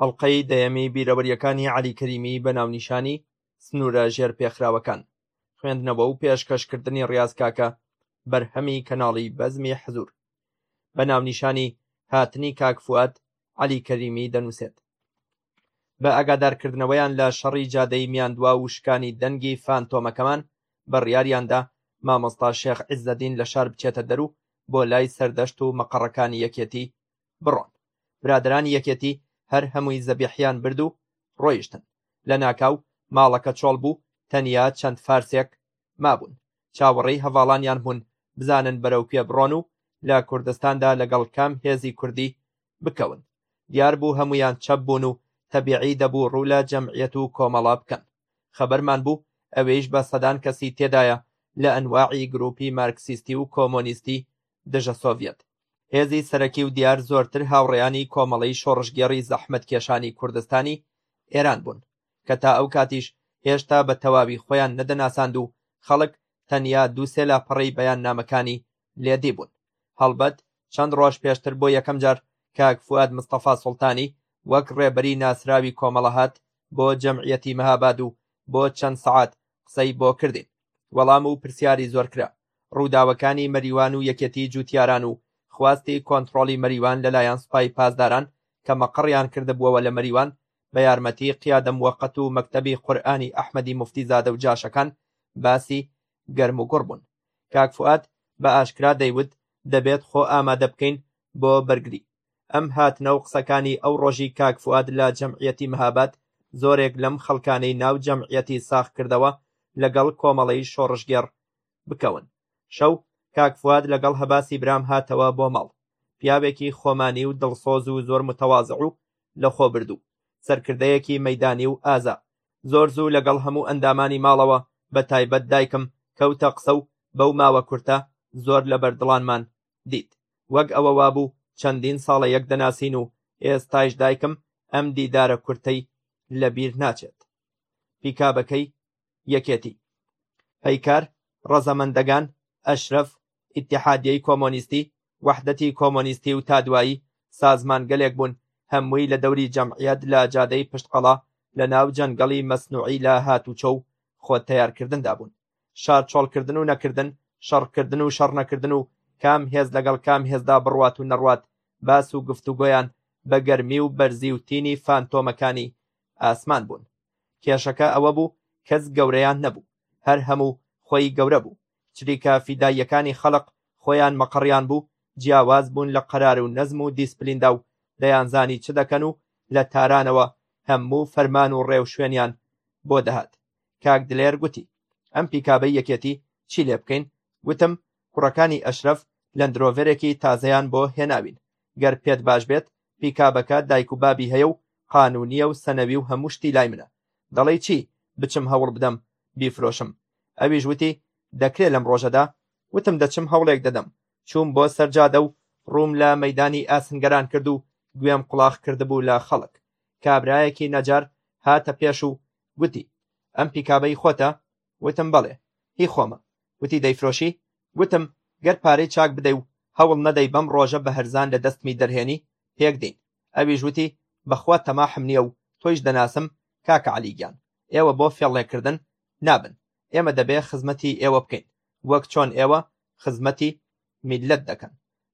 ئەڵقەی دەیەمی بیرەوەریەکانی عەلی کەریمی بە ناونیشانی سنوورە ژێر پێخراوەکان خوێندنەوە و پێشکەشکردنی ڕاز کاکە بەرهەمی کەناڵی بەزمی حەزور بە ناونیشانی هاتنی کاک فواد عەلی کەریمی دەنووسێت بە ئاگادارکردنەوەیان لە شەڕی جادەی میاندوا و شکانی دەنگی فانتۆمەکەمان بڕیاریاندا مامۆستا شێخ عزەدین لە شار بچێتە دەرو بۆ لای سەردەشت و مەقەڕەکانی یەکێتی بڕۆن. برادەرانی یەکێتی هەر هەمووی زەبیحیان برد و ڕۆیشتن. لە ناکاو ماڵەکە چۆڵ بوو، تەنیا چەند فارسێک مابوون. چاوەڕێی هەڤاڵانیان بوون بزانن بەرەو کوێ بڕۆن و لە کوردستاندا لەگەڵ کام هێزی کوردی بکەون. دیار بوو هەموویان چەپ بوون و تەبیعی دەبوو ڕوو لە جەمعیەت و کۆمەڵە بکەن. خەبەرمان بوو ئەوێیش بە سەدان کەسی تێدایە لە ئەنواعی گرووپی مارکسیستی و کۆمۆنیستی دژە سۆڤیەت هێزی سەرەکی و دیار زۆرتر هاوڕێیانی کۆمەڵەی شۆڕشگێڕی زەحمەتکێشانی کوردستانی ئێران بوون کە تا ئەو کاتیش هێشتا بە تەواوی خۆیان نەدەناساند و خەڵک تەنیا دووسێ لاپەڕەی بەیان نامەکانی لێدی بوون هەڵبەت چەند ڕۆژ پێشتر بۆ یەکەم جار کاک فواد مستەفا سوڵتانی وەک ڕێبەری ناسراوی کۆمەڵە هات بۆ جەمعیەتی مەهاباد و بۆ چەند سەعات قسەی بۆ کردین وەڵام و پرسیاری زۆر کرا، ڕووداوەکانی مەریوان و یەکێتی جووتیاران و خواستی کۆنتڕۆڵی مەریوان لەلایەن سپای پاسداران کە مەقڕیان کردبووەوە لە مەریوان بە یارمەتی قیادە موەقەت و مەکتەبی قورئانی ئەحمەدی موفتیزادە و جاشەکان باسی گەرم و گوڕ بوون. کاک فوئاد بە ئاشکرا دەیوت دەبێت خۆ ئامادە بکەین بۆ بەرگری. ئەم هاتنە و قسەکانی ئەو ڕۆژی کاک فواد لە جەمعیەتی مهاباد زۆرێک لەم خەڵکانەی ناو جەمعیەتی ساخ کردەوە لەگەڵ کۆمەڵەی شۆڕشگێڕ بکەون شەو کاک فواد لەگەڵ هەباسی برام هاتەوە بۆ ماڵ پیاوێکی خۆمانی و دڵسۆز و زۆر متەوازع و لەخۆ بردوو سەرکردەیەکی مەدانی و ئازا زۆر زوو لەگەڵ هەموو ئەندامانی ماڵەوە بە تایبەت دایکم کەوتە قسە و بەو ماوە کورتە زۆر لە بەردڵانمان دیت وەک ئەوە وابوو چەندین ساڵە یەک دەناسین و ئێستایش دایکم ئەم دیدارە کورتەی لە بیر ناچێت پیکابەکەی یەکێتی پەیکار ڕەزەمەندەگان ئەشرەف ئیتحادیەی کۆمۆنیستی وەحدەتی کۆمۆنیستی و تا دوایی سازمانگەلێک بوون هەمووی لە دەوری جەمعیەت لە جادەی پشتقەڵا لە ناو جەنگەڵی مەسنوعی لە هاتوچۆ و خۆ تەیارکردندا بوون شار چۆڵکردن و نەکردن شەڕکردن و شەڕ نەکردن و کام هێز لەگەڵ کام هێزدا بڕوات و نەڕوات باس و گفتوگۆیان بە گەرمی و بەرزی و تینی فانتۆمەکانی ئاسمان بوون کێشەکە ئەوە بوو کەس گەورەیان نەبوو هەر هەموو خۆی گەورە بوو چریکە فیداییەکانی خەڵق خۆیان مەقڕیان بوو جیاواز بوون لە قەرار و نەزم و دیسپلیندا و دەیانزانی چ دەکەن و لە تارانەوە هەموو فەرمان و ڕێوشوێنیان بۆ دەهات کاک دلێر گوتی، ئەم پیکابەی یەکێتی چی لێ بکەین؟ گوتم، کوڕەکانی ئەشرەف لەندرۆڤەرێکی تازەیان بۆ هێناوین، گەر پێت باش بێت پیکابەکە دایک و بابی هەیە و قانوونییە و سەنەوی و هەموو شتی لای منە. دەڵێی چی؟ بچم هەوڵ بدەم بیفرۆشم؟ ئەویش وتی، دەکرێ لەم ڕۆژەدا؟ وتم دەچم هەوڵێک دەدەم. چووم بۆ سەر جادە و ڕووم لە مەیدانی ئاسنگەران کرد و گوێم قوڵاخ کردبوو لە خەڵک. کابرایەکی نەجار هاتە پێش و گوتی، ئەم پیکابە هی خۆتە؟ وتم، بەڵێ، هی خۆمە. گوتی، دەیفرۆشی؟ گوتم، گەر پارەی چاک بدەی و هەوڵ نەدەی بەم ڕۆژە بە هەرزان لە دەستمی دەرهێنی، پێک دێین. ئەویش وتی، بە خوا تەماحم نییە و تۆیش دەناسم، کاکە عەلی گیان، ئێوە بۆ فێڵێکردن نابن، ئێمە دەبێ خزمەتی ئێوە بکەین، وەک چۆن ئێوە خزمەتی میللەت دەکەن.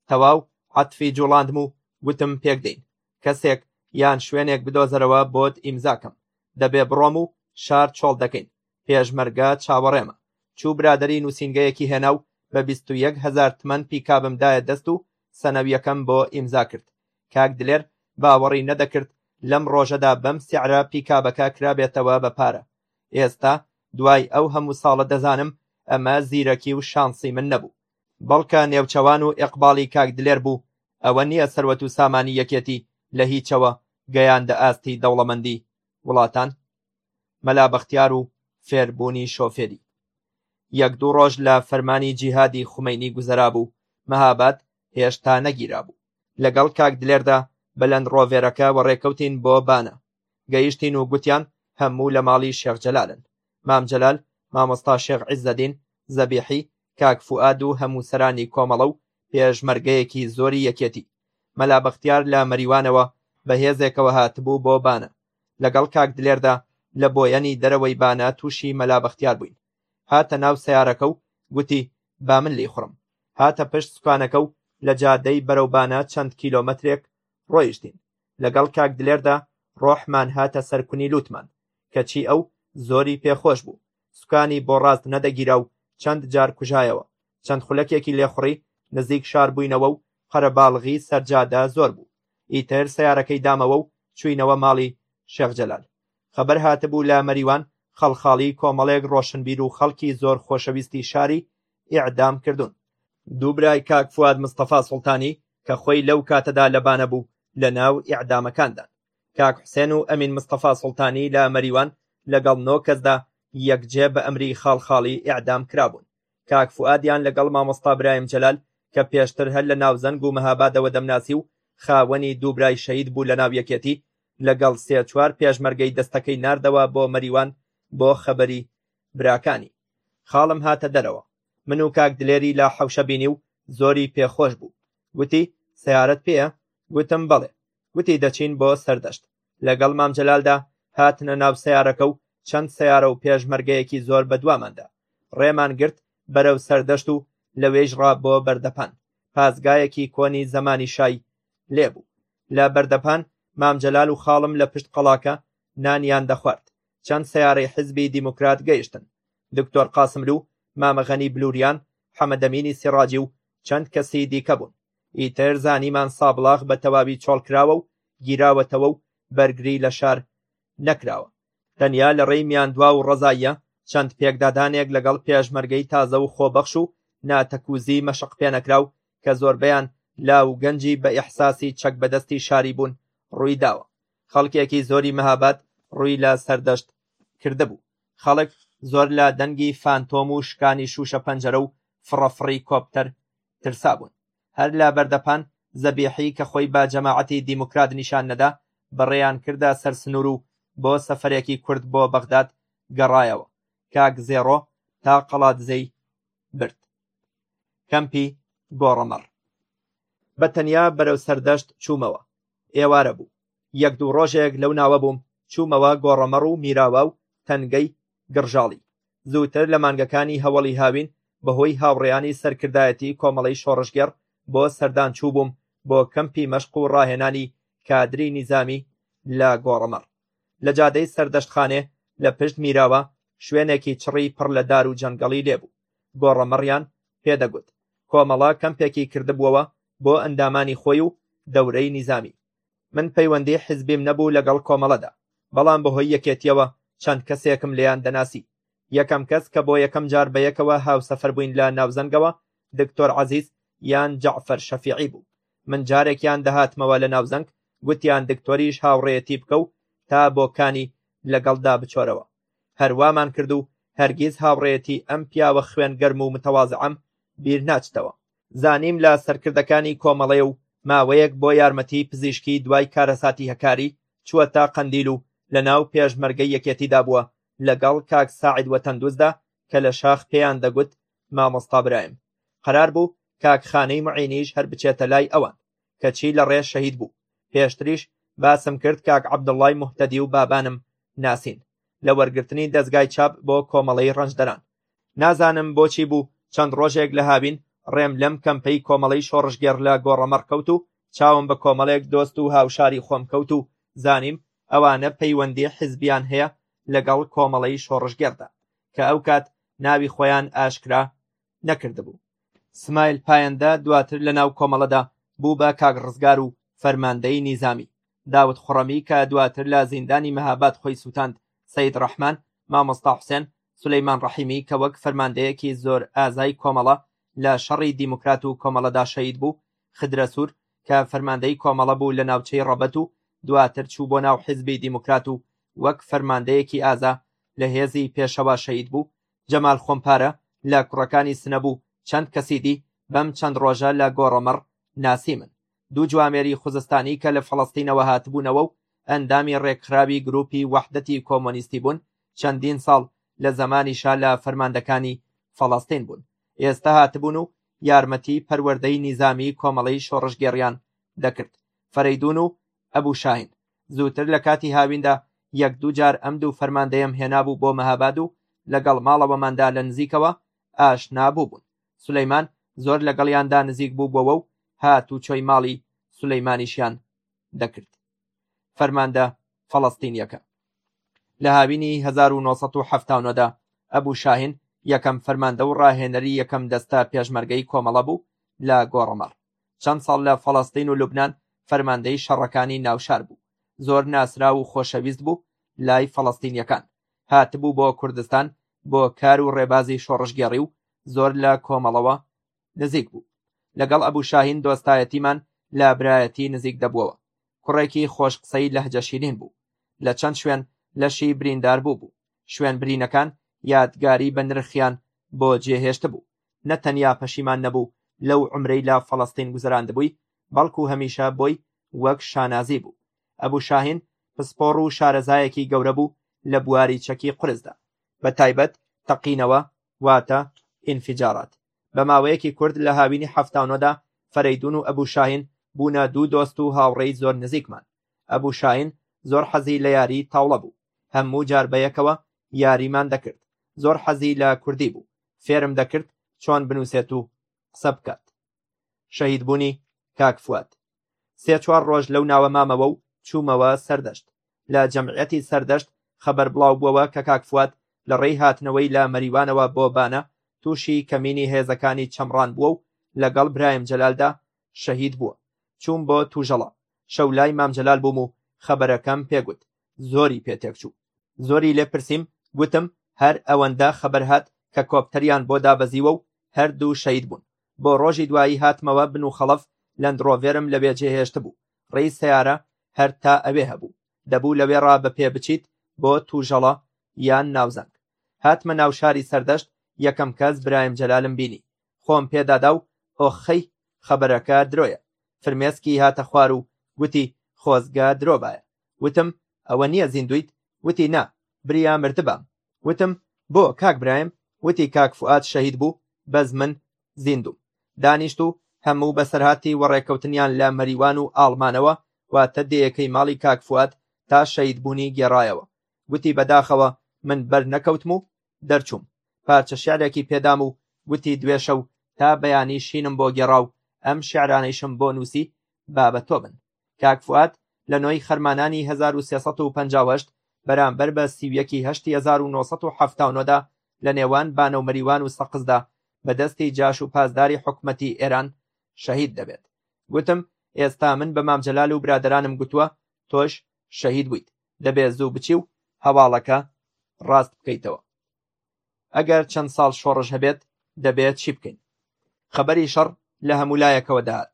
تەواو عەتفی جووڵاندم و گوتم، پێک دێین. کەسێک یان شوێنێک بدۆزەرەوە بۆت ئیمزا کەم، دەبێ بڕۆم و شار چۆڵ دەکەین، پێشمەرگە چاوەڕێمە. چوو برادەری نووسینگەیەکی هێنا و بە بیست و یەک هەزار تمەن پیکابم دایە دەست و سەنەویەکەم بۆ ئیمزا کرد. کاک دلێر باوەڕی نەدەکرد لەم ڕۆژەدا بەم سعرە پیکابەکە کرابێتەوە بە پارە. ئێستا دوای ئەو هەموو ساڵە دەزانم ئەمە زیرەکی و شانسی من نەبوو. بەڵکە نێوچەوان و ئێقباڵی کاک دلێر بوو ئەوە نییە سەروەت و سامانی یەکێتی لە هیچەوە گەیاندە ئاستی دەوڵەمەندی وڵاتان مەلا بەختیار و فێربوونی شۆفێری یەک دوو ڕۆژ لە فەرمانی جیهادی خومەینی گوزەرا بوو مەهاباد هێشتا نەگیرا بوو لەگەڵ کاک دلێردا بەلەند ڕۆڤێرەکە وەڕێکەوتین بۆ بانە گەیشتین و گوتیان هەموو لە ماڵی شێخ جەلالن، مام جەلال، مامۆستا شێخ عیزەدین زەبیحی، کاک فوئاد و هەموو سەرانی کۆمەڵە و پێشمەرگەیەکی زۆری یەکێتی. مەلا بەختیار لە مەریوانەوە بە هێزێکەوە هاتبوو بۆ بانە. لەگەڵ کاک دلێردا لە بۆیەنی دەرەوەی بانە تووشی مەلا بەختیار بووین. هاتە ناو سەیارەکە و گوتی با من لیخوڕم. هاتە پشت سوکانەکە و لە جادەی بەرەو بانە چەند کیلۆمەترێک ڕۆیشتین. لەگەڵ کاک دلێردا ڕۆحمان هاتە سەر کونی لووتمان، کەچی ئەو زۆری پێ خۆش بوو، سوکانی بۆ ڕاست نەدەگیرا و چەند جار کوژایەوە، چەند خولەکێکی لێخوڕی، نزیک شار بووینەوە و قەرەباڵغی سەر جادە زۆر بوو، ئیتر سەیارەکەی دامەوە و چووینەوە ماڵی شێخ جەلال. خەبەر هاتبوو لە مەریوان خەڵخاڵی کۆمەڵێک ڕۆشنبیر و خەڵکی زۆر خۆشەویستی شاری ئیعدام کردوون. دوو برای کاک فواد مستەفا سوڵتانی کە خۆی لەو کاتەدا لە بانە بوو لە ناو ئیعدامەکاندان. کاک حوسێن و ئەمین مستەفا سوڵتانی لە مەریوان لەگەڵ نۆ کەسدا یەکجێ بە ئەمری خاڵ خاڵی ئیعدام کرابوون. کاک فوادیان لەگەڵ مامۆستا برایم جەلال کە پێشتر هەر لە ناوزەنگ و مەهابادەوە دەمناسی و خاوەنی دوو برای شەهید بوو لە ناو یەکێتی لەگەڵ سێ چوار پێشمەرگەی دەستەکەی ناردەوە بۆ مەریوان بۆ خەبەری براکانی. خاڵم هاتە دەرەوە من و کاک دلێری لە حەوشە بینی و زۆری پێخۆش بوو گوتی سیارەت پێیە گوتم بەڵێ گوتی دەچین بۆ سەردەشت لەگەڵ مام جەلالدا هاتنە ناو سیارەکە و چەند سیارە و پێشمەرگەیەکی زۆر بەدواماندا ڕێمان گرت بەرەو سەردەشت و لەوێیش ڕا بۆ بەردەپان پازگایەکی کۆنی زەمانی شای لێبوو لە بەردەپان مام جەلال و خاڵم لە پشت قەڵاکە نانیان دەخوارد چەند سەیارەی حیزبی دیموکرات گەیشتن، دکتۆر قاسملوو، مامە غەنی بلووریان، حەمەدەمینی سیڕاجی و چەند کەسی دیکە بوون، ئیتر زانیمان سابڵاغ بە تەواوی چۆڵ کراوە و گیراوەتەوە و بەرگری لە شار نەکراوە، تەنیا لە ڕێی میاندواو و ڕەزاییە چەند پێکدادانێک لەگەڵ پێشمەرگەی تازە و خۆبەخش و ناتەکووزی مەشق پێنەکراو کە زۆربەیان لاو و گەنجی بە ئیحساسی چەک بەدەستی شاری بوون، ڕووی داوە. خەڵکێکی زۆری مەهاباد ڕووی لە سەردەشت کردبوو. خەڵک زۆر لە دەنگی فانتۆم و شکانی شووشە پەنجەرە و فڕەفڕی کۆپتەر ترسابوون. هەر لە بەردەپان زەبیحی کە خۆی بە جەماعەتی دیموکرات نیشان نەدا، بەڕێیان کردە سەر سنوور و بۆ سەفەرێکی کورت بۆ بەغداد گەڕایەوە. کاک زێڕۆ تا قەڵادزێی برد کەمپی گۆڕەمەڕ بە تەنیا بەرەو سەردەشت چوومەوە ئێوارە بوو یەک دوو ڕۆژێک لەو ناوە بووم چوومەوە گۆڕەمەڕ و میراوا و تەنگەی گڕژاڵی زووتر لە مانگەکانی هەوڵی هاوین بەهۆی هاوڕێیانی سەرکردایەتی کۆمەڵی شۆڕشگێڕ بۆ سەردان چوو بووم بۆ کەمپی مەشق و ڕاهێنانی کادری نیزامی لە گۆڕەمەڕ لە جادەی سەردەشتخانێ لە پشت میراوە شوێنێکی چڕی پڕ لە دار و جەنگەڵی لێبوو گۆڕەمەڕیان پێدەگوت کۆمەڵە کەمپێکی کردبووەوە بۆ ئەندامانی خۆی و دەورەی نیزامی من پەیوەندی حزبیم نەبوو لەگەڵ کۆمەڵەدا بەڵام بەهۆی یەکێتیەوە چەند کەسێکم لێیان دەناسی یەکەم کەس کە بۆ یەکەم جار بەیەکەوە هاوسەفەر بووین لە ناوزەنگەوە دکتۆر عەزیز یان جەعفەر شەفیعی بوو من جارێکیان دەهاتمەوە لە ناوزەنگ گوتیان دکتۆریش هاوڕێیەتی بکە و تا بۆ کانی لەگەڵدا بچۆرەوە هەروامان کرد و هەرگیز هاوڕێتی ئەم پیاوە خوێن گەرم و متەوازعەم بیر ناچتەوە زانیم لە سەرکردەکانی کۆمەڵەیە و ماوەیەک بۆ یارمەتی پزیشکی دوای کارەساتی هەکاری چووە تا قەندیل و لە ناو پێشمەرگەی یەکێتیدا بووە لەگەڵ کاک ساعید وەتەندوزدا کە لە شاخ پێیان دەگوت مامۆستا برایم قەرار بوو کاک خانەی معینیش هەر بچێتە لای ئەوان کەچی لە ڕێ شەهید بوو پێشتریش باسم کرد کاک عەبدوڵڵای مهتەدی و بابانم ناسین لە وەرگرتنی دەزگای چاپ بۆ کۆمەڵەی ڕەنجدەران نازانم بۆچی بوو چەند ڕۆژێک لە هاوین ڕێم لەم کەمپەی کۆمەڵەی شۆڕشگێڕ لە گۆڕەمەڕ کەوت و چاوم بە کۆمەڵێک دۆست و هاوشاری خۆم کەوت و زانیم ئەوانە پەیوەندی حزبیان هەیە لەگەڵ کۆمەڵەی شۆڕشگێڕدا کە ئەو کات ناوی خۆیان ئاشکرا نەکردبوو سمایل پایەندە دواتر لە ناو کۆمەڵەدا بوو بە کاک ڕزگار و فەرماندەی نیزامی داوت خوڕەمی کە دواتر لە زیندانی مەهاباد خۆی سووتاند سید ڕەحمان مامۆستا حوسێن سلەیمان ڕەحیمی کە وەک فەرماندەیەکی زۆر ئازای کۆمەڵە لە شەڕی دیموکرات و کۆمەڵەدا شەید بوو خدرەسوور کە فەرماندەی کۆمەڵە بوو لە ناوچەی ڕەبەت و دواتر چوو بۆ ناو حیزبی دیموکرات و وەک فەرماندەیەکی ئازا لە هێزی پێشەوا شەهید بوو، جەمال خۆمپارە لە کوڕەکانی سنە بوو، چەند کەسی دی بەم چەند ڕۆژە لە گۆڕەمەڕ ناسیمن. دوو جوامێری خوزستانی کە لە فەڵەستینەوە هاتبوونەوە و ئەندامی ڕێکخراوی گرووپی وەحدەتی کۆمۆنیستی بوون، چەندین ساڵ لە زەمانی شا لە فەرماندەکانی فەڵەستین بوون. ئێستە هاتبوون و یارمەتی پەروەردەی نیزامی کۆمەڵەی شۆڕشگێڕیان دەکرد، فەرەیدون و ئەبو شاهین، زووتر لە کاتی هاویندا یەک دوو جار ئەم دوو فەرماندەیەم هێنابوو بۆ مەهاباد و لەگەڵ ماڵەوەماندا لە نزیکەوە ئاشنا بووبوون، سولەیمان زۆر لەگەڵیاندا نزیک بووبووەوە و هاتوچۆی ماڵی سولەیمانیشیان دەکرد. فەرماندە فەڵەستینییەکە. لە هاوینی 1970 دا ئەبوو شاهین یەکەم فەرماندە و ڕاهێنەری یەکەم دەستە پێشمەرگەی کۆمەڵە بوو لە گۆڕەمەڕ چەند ساڵ لە فەڵەستین و لوبناان فەرماندەی شەڕەکانی ناوشار بوو زۆر ناسرا و خۆشەویست بوو لای فەڵەستینیەکان هاتبوو بۆ کوردستان بۆ کار و ڕێبازی شۆڕشگێڕی و زۆر لە کۆمەڵەوە نزیک بوو لەگەڵ ئەبوو شاهین دۆستایەتیمان لە برایەتی نزیک دەبووەوە کوڕێکی خۆش قسەی لەهجە شیرین بوو لە چەند شوێن لەشی بریندار بوو بوو شوێن برینەکان یادگاری بە نرخیان بۆ جێهێشت بوو نە تەنیا پەشیمان نەبوو لەو عمرەی لە فەڵەستین گوزەراندبووی بەڵکو هەمیشە بۆی وەک شانازی بوو ئەبوو شاهین پسپۆڕ و شارەزایەکی گەورە بوو لە بواری چەکی قرسدا بە تایبەت تەقینەوە واتە ئینفجارات بە ماوەیەکی کورت لە هاوینی حەفتا و نۆدا فەرەیدون و ئەبوو شاهین بوونە دوو دۆست و هاوڕێی زۆر نزیکمان ئەبوو شاین زۆر حەزی لە یاری تاوڵە بوو هەموو جار بەیەکەوە یاریمان دەکرد زۆر حەزی لە کوردی بوو فێرم دەکرد چۆن بنووسێت و قسە بکات شەهید بوونی کاک فواد سێ چوار ڕۆژ لەو ناوە مامەوە و چوومەوە سەردەشت لە جەمعیەتی سەردەشت خەبەر بڵاوبووەوە کە کاک فواد لە ڕێی هاتنەوەی لە مەریوانەوە بۆ بانە تووشی کەمینی هێزەکانی چەمڕان بووە و لەگەڵ برایم جەلالدا شەهید بووە چووم بۆ توژەڵە شەو لای مام جەلال بووم و خەبەرەکەم پێگوت زۆری پێ تێکچوو زۆری لێ پرسیم گوتم هەر ئەوەندە خەبەر هات کە کۆپتەریان بۆ دابەزیوە و هەردوو شەید بوون بۆ ڕۆژی دوایی هاتمەوە بن و خەڵەف لەندڕۆڤێرم لەوێ جێهێشتبوو ڕێی سەیارە هەر تا ئەوێ هەبوو، دەبوو لەوێڕا بە پێ بچیت بۆ تووژەڵە یان ناوزەنگ. هاتمە ناو شاری سەردەشت، یەکەم کەس برایم جەلالم بینی، خۆم پێ دادا و ئۆخخەی، خەبەرەکە درۆیە. فرمێسکی هاتە خوار و گوتی، خۆزگە درۆ بایە. وتم، ئەوە نییە زیندوویت؟ وتی، نا، بریا مردبام. وتم، بۆ کاک برایم؟ وتی، کاک فوئاد شەهید بوو، بەس من زیندووم. دانیشت و هەموو بەسەرهاتی وەڕێکەوتنیان لە مەریوان و ئاڵمانەوە، واتە دێیەکەی ماڵی کاک فوئاد تا شەهیدبوونی گێڕایەوە. گوتی، بەداخەوە من بەرنەکەوتم و دەرچووم. پارچە شیعرێکی پێ دام و گوتی، دوێ شەو تا بەیانی شینم بۆ گێڕا و ئەم شیعرانەیشم بۆ نووسی، با بە تۆ بن. کاک فواد لە نۆ ی خەرمانانی هەزار و سێ سەد و پەنجا و هەشت بەرامبەر بە سی و یەک ی هەشتی هەزار و نۆ سەد و حەفتا و نۆ دا لە نێوان بانە و مەریوان و سەقزدا بە دەستی جاش و پاسداری حکومەتی ئێران شەهید دەبێت گوتم ئێستا من بە مام جەلال و برادەرانم گوتووە تۆش شەهید بوویت دەبێ زوو بچی و هەواڵەکە ڕاست بکەیتەوە ئەگەر چەند ساڵ شۆڕش هەبێت دەبێت چی بکەین خەبەری شەڕ لە هەموو لایەکەوە دەهات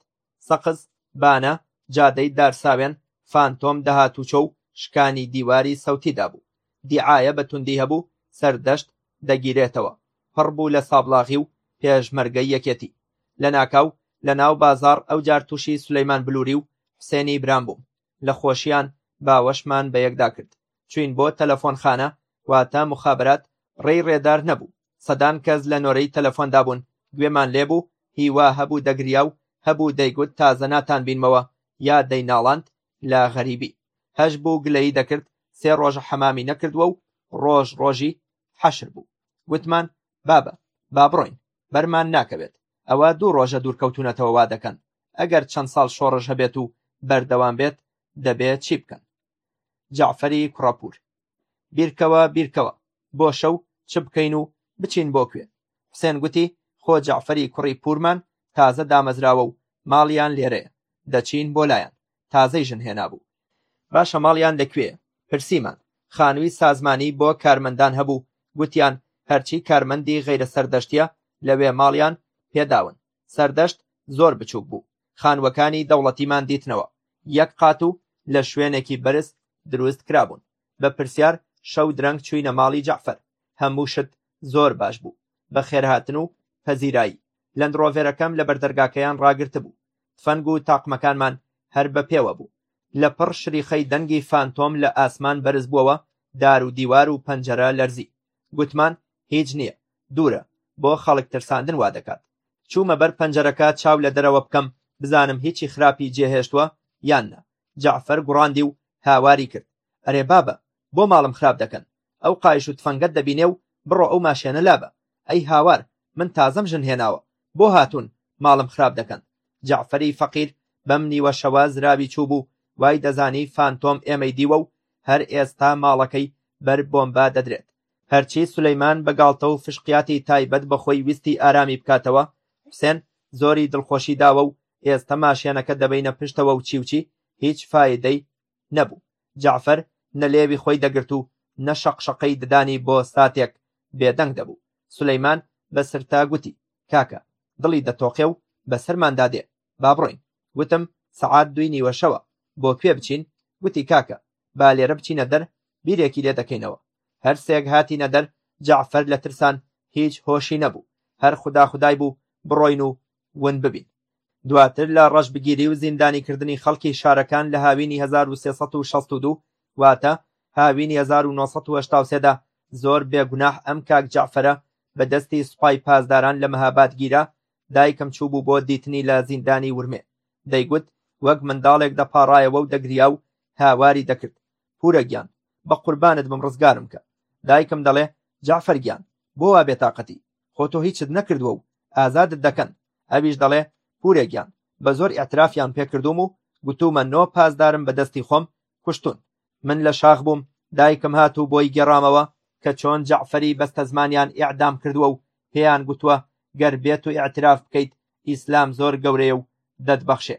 سەقز بانە جادەی دارساوێن فانتۆم دەهات و چۆ و شکانی دیواری سەوتیدا بوو دیعاە بە توندی هەبوو سەردەشت دەگیرێتەوە پڕ بوو لە سابلاغی و پێشمەرگەی یەکێتی لە ناکاو لە ناو بازار ئەو جار تووشی سلەیمان بلووری و حسێنی برام بووم لە خۆشیان باوەشمان بە یەکدا کرد چوین بۆ تەلەفۆنخانە واتە موخابرات ڕێی ڕێدار نەبوو سەدان کەس لە نۆرەی تەلەفۆندا بوون گوێمان لێ بوو هیوا هەبوو دەگریا و هەبوو دەیگوت تازە ناتان بینمەوە یا دەیناڵاند لە غەریبی هەش بوو گلەیی دەکرد سێ ڕۆژە حەمامی نەکردووە و ڕۆژ ڕۆژی حەشر بوو گوتمان بابە با بڕۆین بەرمان ناکەوێت ئەوە دوو ڕۆژە دوورکەوتونەتەوە وا دەکەن ئەگەر چەند ساڵ شۆڕش هەبێت و بەردەوام بێت دەبێت چی بکەن جەعفەری کوڕەپوور. بیرکەوە بیرکەوە، بۆ شەو چ بکەین و بچین بۆ کوێ؟ حوسێن گوتی، خۆ جەعفەری کوڕی پوورمان تازە دامەزراوە و ماڵیان لێرەیە، دەچین بۆ لایان، تازەی ژن هێنابوو. باشە ماڵیان لە کوێیە؟ پرسیمان. خانووی سازمانی بۆ کارمەندان هەبوو، گوتیان هەرچی کارمەندی غەیرە سەردەشتییە لەوێ ماڵیان پێ داون، سەردەشت زۆر بچووک بوو، خانووەکانی دەوڵەتیمان دیتنەوە، یەک قات و لە شوێنێکی بەرز دروست کرابوون، بە پرسیار شەو درەنگ چووینە ماڵی جەعفەر، هەموو شت زۆر باش بوو، بەخێرهاتن و پەزیرایی، لەندڕۆڤێرەکەم لە بەردەرگاکەیان ڕاگرتبوو، تفەنگ و تاقمەکانمان هەر بە پێوە بوو، لە پڕ شریخەی دەنگی فانتۆم لە ئاسمان بەرز بووەوە، دار و دیوار و پەنجەرە لەرزی. گوتمان هیچ نییە، دوورە، بۆ خەڵک ترساندن وا دەکات. چوومە بەر پەنجەرەکە چاو لە دەرەوە بکەم بزانم هیچی خراپی جێهێشتووە یان نا، جەعفەر گوڕاندی و هاواری کرد، ئەرێ بابە، بۆ ماڵم خراپ دەکەن؟ ئەو قایش و تفەنگەت دەبینێ و بڕۆ ئەو ماشێنە لابە. ئەی هاوار، من تازەم ژن هێناوە، بۆ هاتوون ماڵم خراپ دەکەن؟ جەعفەری فەقیر بەم نیوە شەوە زراوی چووبوو، وای دەزانی فانتۆم ئێمەی دیوە و هەر ئێستا ماڵەکەی بەر بۆمبا دەدرێت. هەرچی سولەیمان بە گاڵتە و فشقیاتی تایبەت بە خۆی ویستی ئارامی بکاتەوە، حوسێن زۆری دڵخۆشی داوە و ئێستە ماشێنەکە دەبەینە پشتەوە و چی و چی، هیچ فایدەی نەبوو، جەعفەر نە لێوی خۆی دەگرت و نە شەقشەقەی ددانی بۆ ساتێک بێدەنگ دەبوو. سولەیمان بە سرتا گوتی، کاکە! دڵی دەتۆقێ و بەسەرماندا دێ، با بڕۆین. گوتم، سەعات دووی نیوەشەوە، بۆ کوێ بچین؟ گوتی، کاکە! با لێرە بچینە دەر، بیرێکی لێ دەکەینەوە. هەر سێک هاتینە دەر، جەعفەر لە ترسان هیچ هۆشی نەبوو، هەر خوداخودای بوو بڕۆین و ون ببین. دواتر لە ڕەشبگیری و زیندانیکردنی خەڵکی شارەکان لە هاوینی 1362 واتە هاوینی 1983 دا زۆر بێگوناح ئەم کاک جەعفەرە بە دەستی سوپای پاسداران لە مەهاباد گیرا، دایکم چووبوو بۆ دیتنی لە زیندانی ورمێ، دەیگوت وەک منداڵێک دەپاڕایەوە و دەگریا و هاواری دەکرد، پوورە گیان، بە قوربانت بم ڕزگارم کە. دایکم دەڵێ، جەعفەر گیان، بۆ وا بێتاقەتی؟ خۆ تۆ هیچت نەکردووە و ئازادت دەکەن ئەویش دەڵێ پورێ گیان بە زۆر ئیعترافیان پێکردووم و گوتومە نۆ پاسدارم بە دەستی خۆم کوشتون من لە شاخ بووم دایکم هات و بۆی گێڕامەوە کە چۆن جەعفەری بەستەزمانیان ئیعدام کردووە و پێیان گوتووە گەر بێت و ئیعتراف بکەیت ئیسلام زۆر گەورەیە و دەتبەخشێ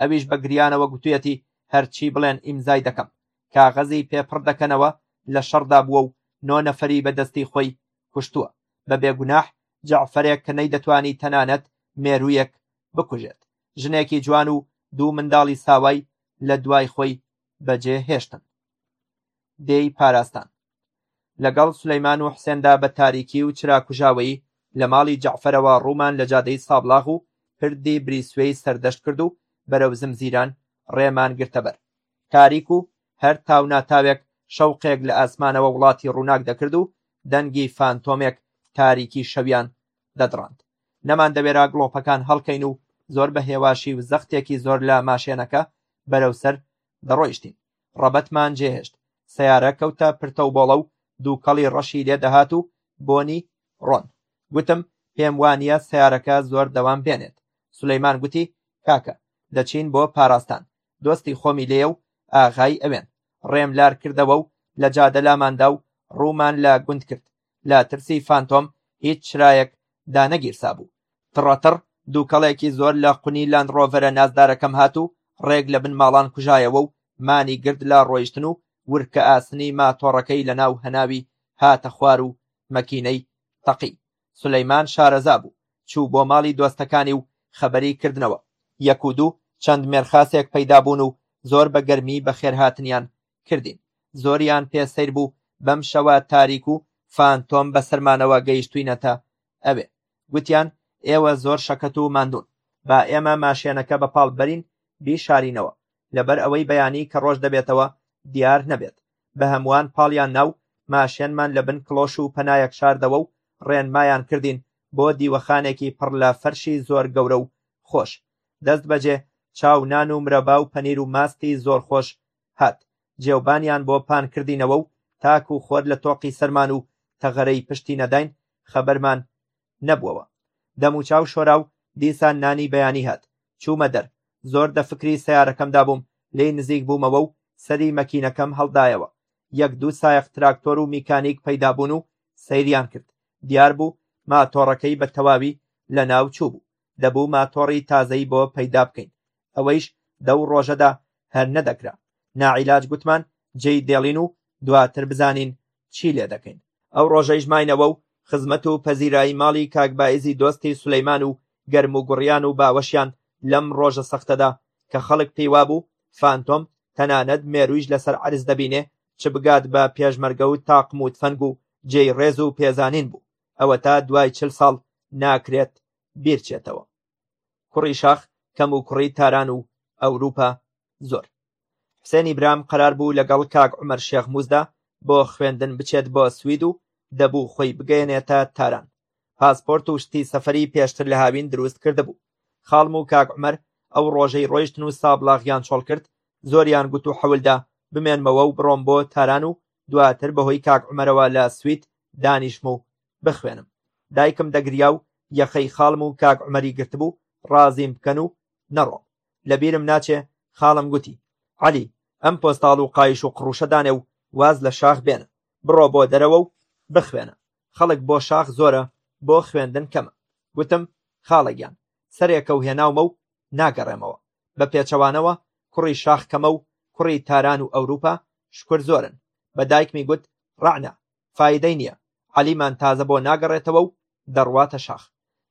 ئەویش بە گریانەوە گوتویەتی هەرچی بڵێن ئیمزای دەکەم کاغەزی پێ پڕ دەکەنەوە لە شەڕدا بووە و نۆ نەفەری بە دەستی خۆی کوشتووە بە بێگوناح جەعفەرێک کە نەیدەتوانی تەنانەت مێروویەک بکوژێت ژنێکی جوان و دوو منداڵی ساوای لە دوای خۆی بەجێ هێشتن دێی پاراستان لەگەڵ سلەیمان و حسێندا بە تاریکی و چراکوژاوەی لە ماڵی جەعفەرەوە ڕوومان لە جادەی سابڵاغ و پردی بریسوێی سەردەشت کرد و بەرەو زمزیران ڕێمان گرتەبەر تاریک و هەر تاو ناتاوێک شەوقێک لە ئاسمانەوە وڵاتی ڕووناک دەکرد و دەنگی فانتۆمێک تاریکی شەویان دەدڕاند نەمان دەوێرا گڵۆپەکان هەڵکەین و زۆر بە هێواشی و زەختێکی زۆر لە ماشێنەکە بەرەو سەر دەڕۆیشتین ڕەبەتمان جێهێشت سیارە کەوتە پرتە و بۆڵە و دووکەڵی ڕەشی لێ دەهات و بۆنی ڕۆن گوتم پێم وانە سیارەکە زۆر دەوام بێنێت سلەیمان گوتی کاکە دەچین بۆ پاراستان دۆستی خۆمی لێیە و ئاغای ئەوێن ڕێم لار کردەوە و لە جادە لاماندا و ڕوومان لە گوند کرد لە ترسی فانتۆم هیچ چرایەک دانەگیرسا بوو تڕەتڕ دووکەڵێکی زۆر لە قونی لاند ڕۆڤەرە نازدارەکەم هات و ڕێک لە بن ماڵان کوژایەوە و مانی گرد لە ڕۆیشتن و ورکە ئاسنی ماتۆڕەکەی لە ناو هەناوی هاتە خوار و مەکینەی تەقی سولەیمان شارەزا بوو، چوو بۆ ماڵی دۆستەکانی و خەبەری کردنەوە، یەک و دوو چەند مێرخاسێک پەیدا بوون و زۆر بە گەرمی بەخێرهاتنیان کردین، زۆریان پێ سەیر بوو، بەم شەوە تاریک و فانتۆم بە سەرمانەوە گەیشتووینەتە ئەوێ، گوتیان ئێوە زۆر شەکەت و ماندوون، با ئێمە ماشێنەکە بە پاڵ بەرین بیشارینەوە، لەبەر ئەوەی بەیانی کە ڕۆژ دەبێتەوە دیار نەبێت بە هەمووان پاڵیان ناو ماشێنمان لە بن کڵۆش و پەنایەک شاردەوە و ڕێنمایان کردین بۆ دیوەخانێکی پڕ لە فەرشی زۆر گەورە و خۆش دەست بەجێ چاو نان و مرەبا و پەنیر و ماستی زۆر خۆش هات جێوبانیان بۆ پان کردینەوە و تاک و خۆر لە تۆقی سەرمان و تەغەرەی پشتی نەداین خەبەرمان نەبووەوە دەم و چاو شۆرا و دیسان نانی بەیانی هات چوومە دەر زۆر دە فکری سەیارەکەمدا بووم لێی نزیک بوومەوە و سەری مەکینەکەم هەڵدایەوە یەک دوو سایەق تراکتۆر و میکانیک پەیدا بوون و سەیریان کرد دیار بوو ماتۆڕەکەی بە تەواوی لە ناو چوو بوو دەبوو ماتۆڕی تازەی بۆ پەیدا بکەین ئەوەیش دەو ڕۆژەدا هەر نەدەکرا ناعیلاج گوتمان جێی دێڵین و دواتر بزانین چی لێ دەکەین ئەو ڕۆژەیش ماینەوە و خزمەت و پەزیرایی ماڵی کاک بایزی دۆستی سولەیمان و گەرم و گوڕیان و باوەشیان لەم ڕۆژە سەختەدا کە خەڵک پێیوابوو فانتۆم تەنانەت مێرویش لەسەر عەرز دەبینێ چ بگات بە پێشمەرگە و تاقم و تفەنگ و جێی ڕێز و پێزانین بوو ئەوەتا دوای چل ساڵ ناکرێت بیرچێتەوە کوڕی شاخ کەم و کوڕی تاران و ئەوروپا زۆر. حسێنی برام قەرار بوو لەگەڵ کاک عومەر شێخ موسدا بۆ خوێندن بچێت بۆ سوید و دەبوو خۆی بگەیەنێتە تاران پاسپۆرت و شتی سەفەری پێشتر لە هاوین دروست کردبوو خاڵم و کاک عمەر ئەو ڕۆژەی ڕۆیشتن و سابڵاغیان چۆڵ کرد زۆریان گوت و حەولدا بمێنمەوە و بڕۆم بۆ تاران و دواتر بەهۆی کاک عمەرەوە لە سوید دانیشم و بخوێنم، دایکم دەگریا و یەخەی خاڵم و کاک عومەری گرتبوو ڕازیم بکەن و نەڕۆم، لەبیرم ناچێ خاڵم گوتی، عەلی ئەم پۆستاڵ و قایش و قڕوشە دانێ و واز لە شاخ بێنە، بڕۆ بۆ دەرەوە و بخوێنە، خەڵک بۆ شاخ زۆرە بۆ خوێندن کەمە، گوتم، خاڵەگیان، سەرێکەو هێناومە و ناگەڕێمەوە، بە پێچەوانەوە کوڕی شاخ کەمە و کوڕی تاران و ئەوروپا شکور زۆرن، بە دایکمی گوت، ڕەعنا، فایدەی نیە عەلیمان تازە بۆ ناگەڕێتەوە و دەڕواتە شاخ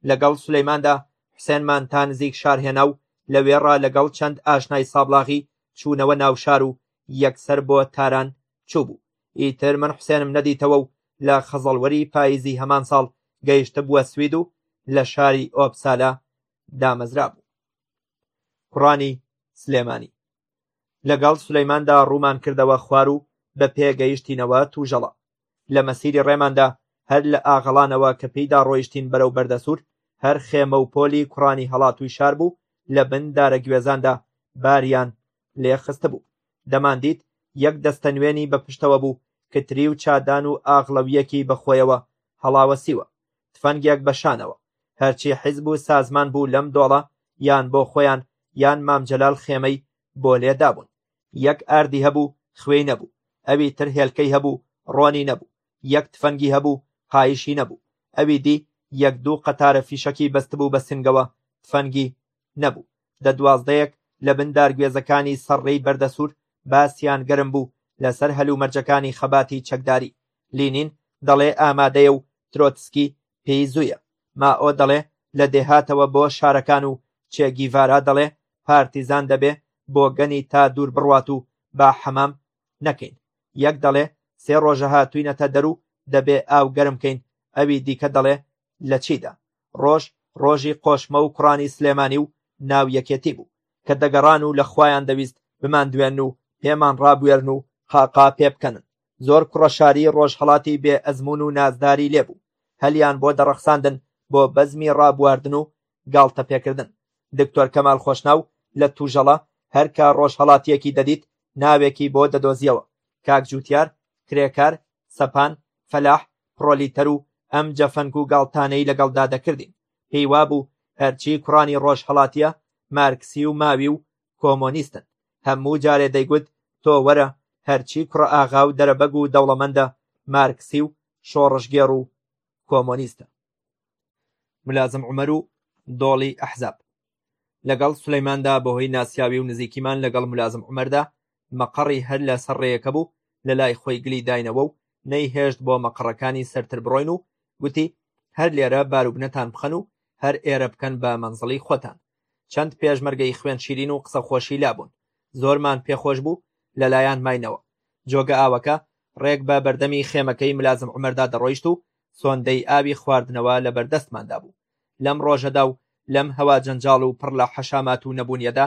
لەگەڵ سولەیماندا حسێنمان تا نزیک شار هێنا و لەوێڕا لەگەڵ چەند ئاشنای سابڵاغی چوونەوە ناو شار و یەکسەر بۆ تاران چووبوو ئیتر من حسێنم نەدیتەوە و لە خەزەڵوەری پاییزی هەمان ساڵ گەیشتە بووە سوید و لە شاری ئۆپسالە دامەزرابوو کوڕانی سلێمانی لەگەڵ سولەیماندا ڕوومان کردەوە خوار و بە پێ گەیشتینەوە توژەڵە لە مەسیری ڕێماندا هەر لە ئاغەڵانەوە کە پێیدا ڕۆیشتین بەرەو بەردەسوور هەر خێمە و پۆلی کوڕانی هەڵاتووی شار بوو لە بن دارە گوێزاندا باریان لێ خستبوو دەماندیت یەک دەستە نوێنی بە پشتەوە بوو کتری و چادان و ئاغڵەویەکی بەخۆیەوە هەڵاوەسیوە تفەنگێک بەشانەوە هەرچی حیزب و سازمان بوو لەم دۆڵە یان بۆ خۆیان یان مام جەلال خێمەی بۆ لێ دابوون یەک ئاردی هەبوو خوێی نەبوو ئەوی تر هێلکەی هەبوو ڕۆنی نەبوو یەک تفەنگی هەبوو قایشی نەبوو ئەوی دی یەک دوو قەتارە فیشەکی بەستبوو بە سنگەوە تفەنگی نەبوو دە دوازدەیەک لە بن دارگوێزەکانی سەر ڕێی بەردەسوور باسیان گەرم بوو لەسەر هەلومەرجەکانی خەباتی چەکداری لینین دەڵێ ئامادەیە و ترۆتسکی پێی زوویە، مائۆ دەڵێ لە دێهاتەوە بۆ شارەکان و چێ گیڤارا دەڵێ پارتیزان دەبێ بۆگەنی تا دوور بڕوات و با حەمام نەکەین، یەک دەڵێ سێ ڕۆژە هاتووینەتە دەر و دەبێ ئاو گەرم کەین، ئەوی دیکە دەڵێ لە چیدا؟ ڕۆژ ڕۆژی قۆشمە و کوڕانی سلێمانی و ناو یەکێتی بوو کە دەگەڕان و لە خوایان دەویست بماندوێن و پێمان ڕابوێرن و قاقا پێ بکەنن، زۆر کوڕە شاریی ڕۆژهەڵاتی بێ ئەزموون و نازداری لێ بوو، هەلیان بۆ دەڕەخساندن بۆ بەزمی ڕابواردن و گاڵتە پێکردن. دکتۆر کەمال خۆشناو لە توژەڵە هەر کە ڕۆژهەڵاتییەکی دەدیت ناوێکی بۆ دەدۆزییەوە، کاک جووتیار، کرێکار، سەپان، فەلاح، پڕۆلیتەر و ئەم جەفەنگ و گاڵتانەی لە گەڵدا دەکردین، پێی وا بوو هەرچی کوڕانی ڕۆژهەڵاتییە مارکسی و ماوی و کۆمۆنیستن، هەموو جارێ دەیگوت تۆ وەرە هەرچی کوڕەئاغا و دەرەبەگ و دەوڵەمەندە مارکسی و شۆڕشگێڕ و کۆمۆنیستە. ملازم عومەر و دۆڵی ئەحزاب. لەگەڵ سولەیماندا بەهۆی ناسیاوی و نزیکیمان لەگەڵ ملازم عومەردا مەقەڕی هەر لە سەر ڕێیەکە بوو لە لای خۆی گلی داینەوە و نەیهێشت بۆ مەقەڕەکانی سەرتر بڕۆین و گوتی هەر لێرە باروبنەتان بخەن و هەر ئێرە بکەن بە مەنزڵی خۆتان چەند پێشمەرگەی خوێن شیرین و قسە خۆشی لابوون زۆرمان پێخۆش بوو لەلایان ماینەوە جۆگە ئاوەکە ڕێک بە بەردەمی خێمەکەی ملازم عمەردا دەڕۆیشت و سۆندەی ئاوی خواردنەوە لە بەردەستماندا بوو لەم ڕۆژەدا و لەم هەوا جەنجاڵ و پڕ لە حەشامات و نەبوونیەدا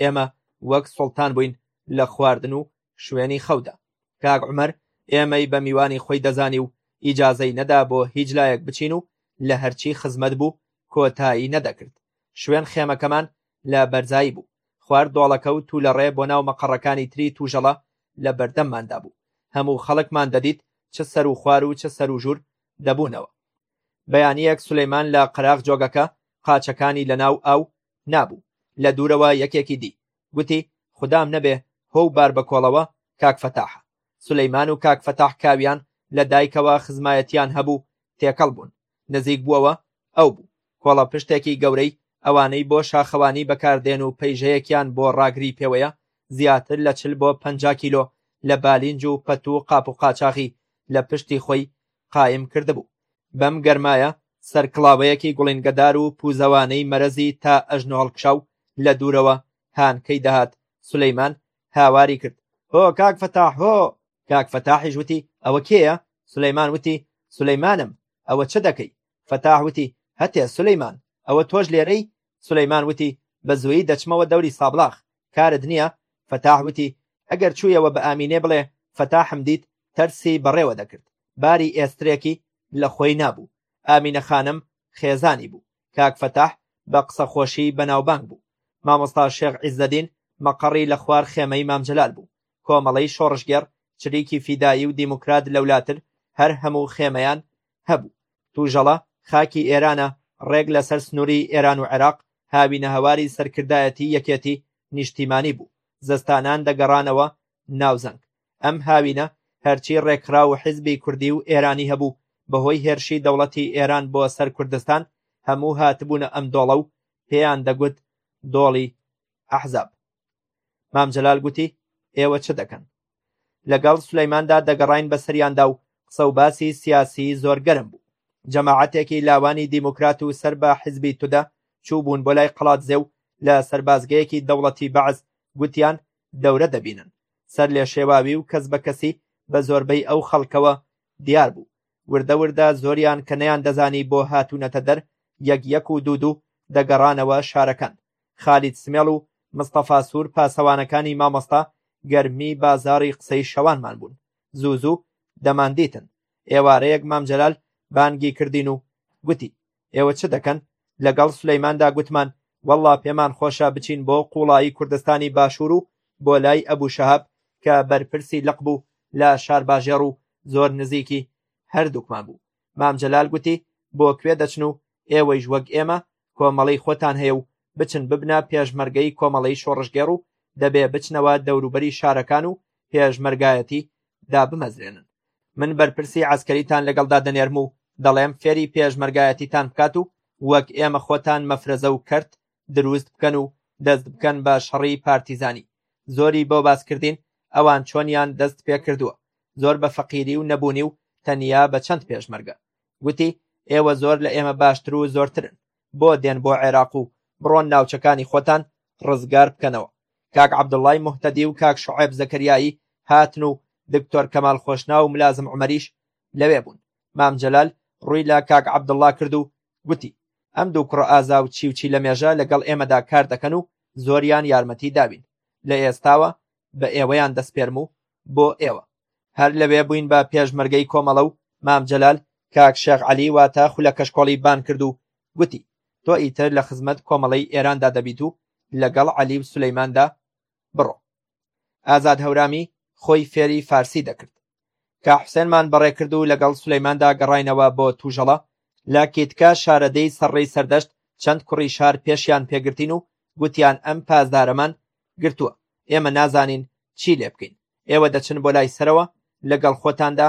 ئێمە وەک سوڵتان بووین لە خواردن و شوێنی خەودا. کاک عومەر ئێمەی بە میوانی خۆی دەزانی و ئیجازەی نەدا بۆ هیچ لایەک بچین و لە هەرچی خزمەت بوو کۆتایی نەدەکرد. شوێن خێمەکەمان لە بەرزایی بوو، خوار دۆڵەکە و تولەڕێ بۆ ناو مەقەڕەکانی تری توژەڵە لە بەردەمماندا بوو. هەموو خەڵکمان دەدیت چ سەروخوار و چ سەروژوور دەبوونەوە. بەیانییەک سولەیمان لە قەراغ جۆگەکە قاچەکانی لەناو ئاو نابوو، لە دوورەوە یەکێکی دی، گوتی، خودام نەبێ هۆ و بار بەکۆڵەوە کاک فەتاحە. سولەیمان و کاک فەتاح کاویان لە دایکەوە خزمایەتییان هەبوو، تێکەڵ بوون. نزیک بووەوە، ئەو بوو، کۆڵەپشتێکی گەورەی ئەوانەی بۆ شاخەوانی بەکار دێن و پەیژەیەکیان بۆ ڕاگری پێوەیە، زیاتر لە چل بۆ پەنجا کیلۆ لە بالینج و پەتوو و قاپ و قاچاغی لە پشتی خۆی قایم کردبوو بەم گەرمایە سەرکڵاوەیەکی گوڵینگەدار و پوزەوانەی مەرەزی تا ئەژنۆ هەڵکشاو لە دوورەوە هانکەی دەهات سولەیمان هاواری کرد هۆ کاک فەتاح هۆ کاک فەتاحیش وتی ئەوە کێیە سولەیمان وتی سولەیمانم ئەوە چ دەکەی فەتاح وتی هەتێ سولەیمان ئەوە تۆش لێرەی سولەیمان وتی، بە زوویی دەچمەوە دەوری سابڵاخ، کارت نییە؟ فەتاح وتی، ئەگەر چوویەوە بە ئامینێ بڵێ فەتاحم دیت تەرسی بەڕێوە دەکرد، باری ئێسترێکی لە خۆی نابوو، ئامینە خانم خێزانی بوو، کاک فەتاح بە قسەخۆشیی بەناوبانگ بوو، مامۆستا شێخ عیزەدین مەقەڕی لە خوار خێمەی مام جەلال بوو، کۆمەڵەی شۆڕشگێڕ، چریکی فیدایی و دیموکرات لەولاتر هەر هەموو خێمەیان هەبوو. توژەڵە خاکی ئێرانە ڕێک لە سەر سنووری ئێران و عێراق هاوینەهەواری سەرکردایەتی یەکێتی نیشتیمانی بوو، زستانان دەگەڕانەوە ناوزەنگ. ئەم هاوینە هەرچی ڕێکخراو و حیزبی کوردی و ئێرانی هەبوو بەهۆی هێرشی دەوڵەتی ئێران بۆ سەر کوردستان هەموو هاتبوونە ئەم دۆڵە و پێیان دەگوت دۆڵی ئەحزاب. مام جەلال گوتی ئێوە چ دەکەن لەگەڵ سلەیماندا دەگەڕین بە سەریاندا و قسە و باسی سیاسی زۆر گەرم بوو جەماعەتێکی لاوانی دیموکرات و سەر بە حزبی تودا چوو بوون بۆ لای قەڵاتزێ و لە سەربازگەیەکی دەوڵەتی بەعز گوتیان دەورە دەبینن سەر لێ شێواوی و کەس بە کەسی بە زۆربەی ئەو خەڵکەوە دیار بوو وردە وردە زۆریان کە نەیان دەزانی بۆ هاتوونەتە دەر یەک یەک و دوو دوو دەگەڕانەوە شارەکان خالید سمێڵ و مستەفا سوور پاسەوانەکانی مامۆستا گەرمی بازاڕی قسەی شەوانمان بوون، زوو زوو دەماندیتن، ئێوارەیەک مام جەلال بانگی کردین و گوتی، ئێوە چ دەکەن؟ لەگەڵ سولەیماندا گوتمان، وەڵڵا پێمان خۆشە بچین بۆ قووڵایی کوردستانی باشوور و بۆ لای ئەبوو شەهاب کە بەرپرسی لق بوو لە شارباژێڕ و زۆر نزیکی هەردووکمان بوو، مام جەلال گوتی، بۆ کوێ دەچن و ئێوەیش وەک ئێمە کۆمەڵەی خۆتان هەیە و بچن ببنە پێشمەرگەی کۆمەڵەی شۆڕشگێڕ و دەبێ بچنەوە دەوروبەری شارەکان و پێشمەرگایەتی دابمەزرێنن من بەرپرسی عسکەریتان لەگەڵدا دەنێرم و دەڵێم فێری پێشمەرگایەتیتان بکات و وەک ئێمە خۆتان مەفرەزە و کەرت دروست بکەن و دەست بکەن بە شەڕی پارتیزانی زۆری بۆ باسکردین ئەوان چۆنیان دەست پێکردووە زۆر بە فەقیری و نەبوونی و تەنیا بە چەند پێشمەرگە گوتی، ئێوە زۆر لە ئێمە باشتر و زۆرترن، بۆ دێن بۆ عێراق و بڕۆن ناوچەکانی خۆتان ڕزگار بکەنەوە. کاک عەبدوڵڵای موهتەدی و کاک شوعێب زەکەریایی هاتن و دکتۆر کەمال خۆشناو و ملازم عومەریش لەوێ بوون. مام جەلال ڕووی لە کاک عەبدوڵڵا کرد و گوتی، ئەم دوو کوڕە ئازا و چیوچی لەمێژە لەگەڵ ئێمەدا کار دەکەن و زۆریان یارمەتی داوین. لە ئێستاوە بە ئێوەیان دەسپێرم و بۆ ئێوە هەر لەوێ بووین بە پێشمەرگەی کۆمەڵە و مام جەلال کاک شێخ عەلی واتە خولە کەشکۆڵی بان کرد و گوتی تۆ ئیتر لە خزمەت کۆمەڵەی ئێراندا دەبیت و لەگەڵ عەلی و سولەیماندا بڕۆ ئازاد هەورامی خۆی فێری فارسی دەکرد کە حوسێنمان بەڕێکرد و لەگەڵ سولەیماندا گەڕاینەوە بۆ توژەڵە، لە کیتکا شارەدێی سەرڕێی سەردەشت چەند کوڕی شار پێشیان پێگرتین و گوتیان ئەم پاسدارەمان گرتووە، ئێمە نازانین چی لێ بکەین، ئێوە دەچن بۆ لای سەرەوە لەگەڵ خۆتاندا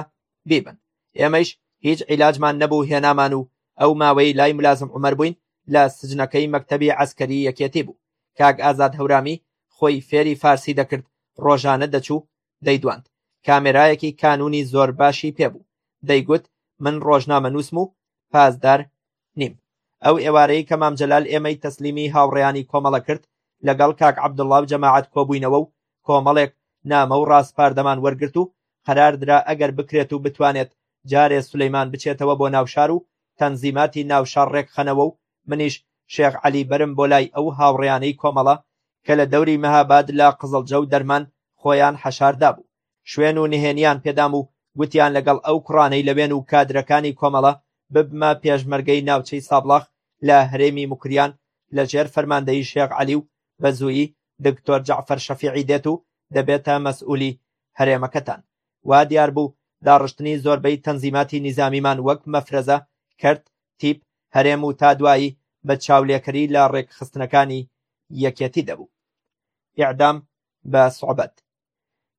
بیبەن، ئێمەیش هیچ عیلاجمان نەبوو هێنامان و ئەو ماوەی لای ملازم عومەر بووین لە سجنەکەی مەکتەبی عەسکەری یەکێتی بوو، کاک ئازاد هەورامی خۆی فێری فارسی دەکرد ڕۆژانە دەچوو دەیدواند کامێرایەکی کانونی زۆر باشی پێبوو دەیگوت من ڕۆژنامە نووسم و پازدار نیم ئەو ئێوارەی کە مام جەلال ئێمەی تەسلیمی هاوڕێیانی کۆمەڵە کرد لەگەڵ کاک عەبدوڵڵا و جەماعەت کۆبووینەوە و کۆمەڵێک نامە و ڕاسپاردەمان وەرگرت و قەرار درا ئەگەر بکرێت و بتوانێت جارێ سولەیمان بچێتەوە بۆ ناوشار و تەنزیماتی ناوشار ڕێکخەنەوە و منیش شێخ عەلی بەرم بۆ لای ئەو هاوڕێیانەی کۆمەڵە کە لە دەوری مەهاباد لە قزڵجە و دەرمان خۆیان حەشاردا بوو شوێن و نهێنیان پێدام و گوتیان لەگەڵ ئەو کوڕانەی لەوێن و کادرەکانی کۆمەڵە ببمە پێشمەرگەی ناوچەی سابڵاخ لە هەرێمی مکریان لە ژێر فەرماندەی شێخ عەلی و بە زوویی دکتۆر جەعفەر شەفیعی دێت و دەبێتە مەسئولی هەرێمەکەتان وا دیار بوو داڕشتنی زۆربەی تەنزیماتی نیزامیمان وەک مەفرەزە کەرت تیپ، هەرێم و تا دوایی بە چاولێکەری لە ڕێکخستنەکانی یەکێتی دەبوو. ئیعدام بە سوعبەت.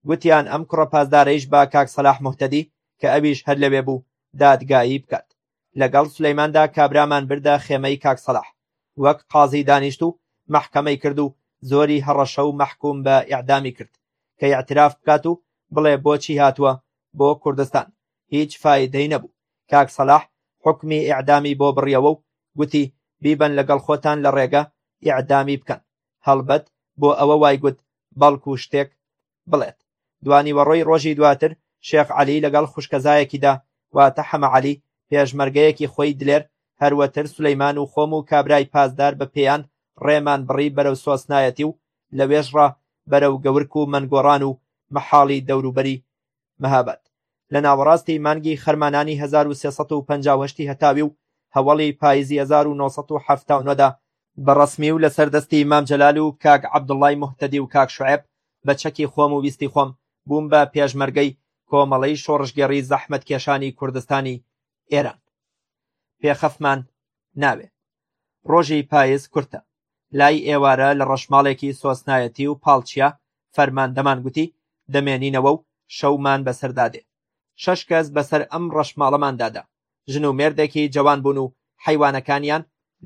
گوتیان ئەم کوڕە پاسدارەیش با کاک سەلاح مهتەدی کە ئەویش هەر لەوێ بوو دادگایی بکات. لەگەڵ سولەیماندا کابرامان بردە خێمەی کاک سەلاح. وەک قازی دانیشت و مەحکەمەی کرد و زۆری هەڕەشە و مەحکوم بە ئیعدامی کرد کە ئیعتراف بکات و بڵێ بۆچی هاتووە بۆ کوردستان هیچ فایدەی نەبوو، کاک سەلاح حوکمی ئیعدامی بۆ بڕیەوە و گوتی بیبەن لەگەڵ خۆتان لە ڕێگە ئیعدامی بکەن، هەڵبەت بۆ ئەوە وای گوت بەڵکو شتێک بڵێت. دوانیوەڕۆی ڕۆژی دواتر شێخ عەلی لەگەڵ خوشکەزایەکیدا واتە حەمە عەلی پێشمەرگەیەکی خۆی دلێر هەروەتر سولەیمان و خۆم و کابرای پاسدار بە پێیان ڕێمان بڕی بەرەو سۆسنایەتی و لەوێشڕا بەرەو گەورک و مەنگۆڕان و مەحاڵی دەوروبەری مەهاباد لە ناوەڕاستی مانگی خەرمانانی 1350 هەتاوی و هەوەڵی پاییزی 1970دا بە ڕەسمی و لەسەر دەستی مام جەلال و کاک عەبدوڵڵای موهتەدی و کاک شوعێب بە چەکی خۆم و ویستی خۆم بووم بە پێشمەرگەی کۆمەڵەی شۆڕشگێڕی زەحمەتکێشانی کوردستانی ئێران پێخەفمان ناوێ ڕۆژی پایز کورتە لای ئێوارە لە ڕەشماڵێکی سۆسنایەتی و پاڵچیا فەرماندەمان گوتی دەمێنینەوە و شەومان بەسەردا دێ شەش کەس بەسەر ئەم ڕەشماڵەماندادا ژن و مێردێکی جەوان بوون و حیوانەکانیان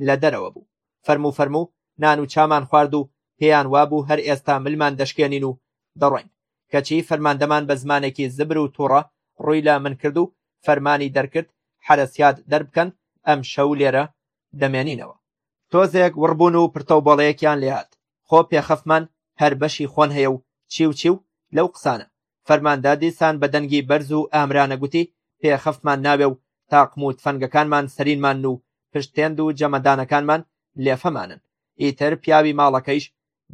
لە دەرەوە بوو فەرموو فەرموو نان و چامان خوارد و پێیان وابوو هەر ئێستا ملمان دەشکێنین و دەڕۆین کەچی فەرماندەمان بە زمانێکی زبر و توڕە ڕووی لە من کرد و فەرمانی دەرکرد حەرەسیات دەربکەن ئەمشەو لێرە دەمێنینەوە. تۆزێک وڕبوون و پرتەوبۆڵەیەکیان لێهات، خۆ پێخەفمان هەر بەشی خۆن هەیە و چیو چیو لەو قسانە، فەرماندە دیسان بە دەنگی بەرز و ئامرانە گوتی پێخەفمان ناوێ و تاقم و تفەنگەکانمان سەرینمانن و پشتێند و جەمەدانەکانمان لێفەمانن، ئیتر پیاوی ماڵەکەیش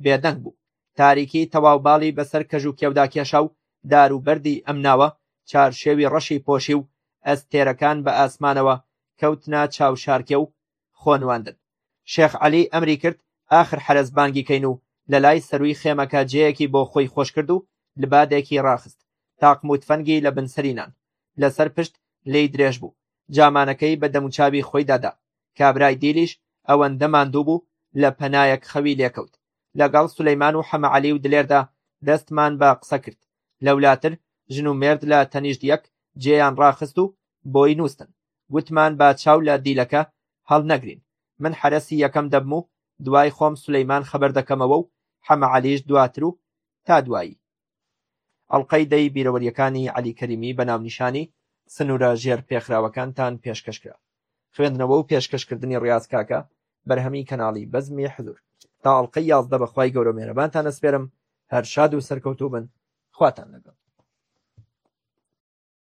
بێدەنگ بوو تاریکی تەواو باڵی بەسەر کەژ و کێودا کێشا و دار و بەردی ئەم ناوە چارشێوی ڕەشی پۆشی و ئەستێرەکان بە ئاسمانەوە کەوتنا چاوشارکێ و خۆنواندن شێخ عەلی ئەمری کرد ئاخر حەرەز بانگی کەین و لە لای سەروی خێمەکە جێیەکی بۆ خۆی خۆش کرد و لبادێکی ڕاخست تاقم و تفەنگی لە بنسەرینان لەسەر پشت لی درێژ بوو جامانەکەی بە دەموچاوی خۆی دادا کابرای دیلیش ئەوەندە ماندوو بوو لە پەنایەک خەوی لێکەوت لەگەڵ سولەیمان و حەمەعەلی و دلێردا دەستمان بە قسە کرد لەولاتر ژن و مێرد لە تەنیشت یەک جێیان ڕاخست و بۆی نووستن گوتمان با چاو لە دیلەکە هەڵنەگرین من حەرەسی یەکەم دەبم و دوای خۆم سولەیمان خەبەر دەکەمەوە و حەمەعەلیش دواتر و تا دوایی ئەڵقەی دەی بیرەوەرییەکانی عەلی کەریمی بە ناونیشانی سنوورە ژێرپێخراوەکانتان پێشکەش کرا. خوێندنەوە و پێشکەشکردنی ڕیاز کاکە بەرهەمی کەناڵی بەزمی حزوور تا ئەڵقەی یازدە بە خوای گەورەو مێرەبانتان ئەسپێرم هەر شاد و سەرکەوتوو بن خواتان لەگەڵ.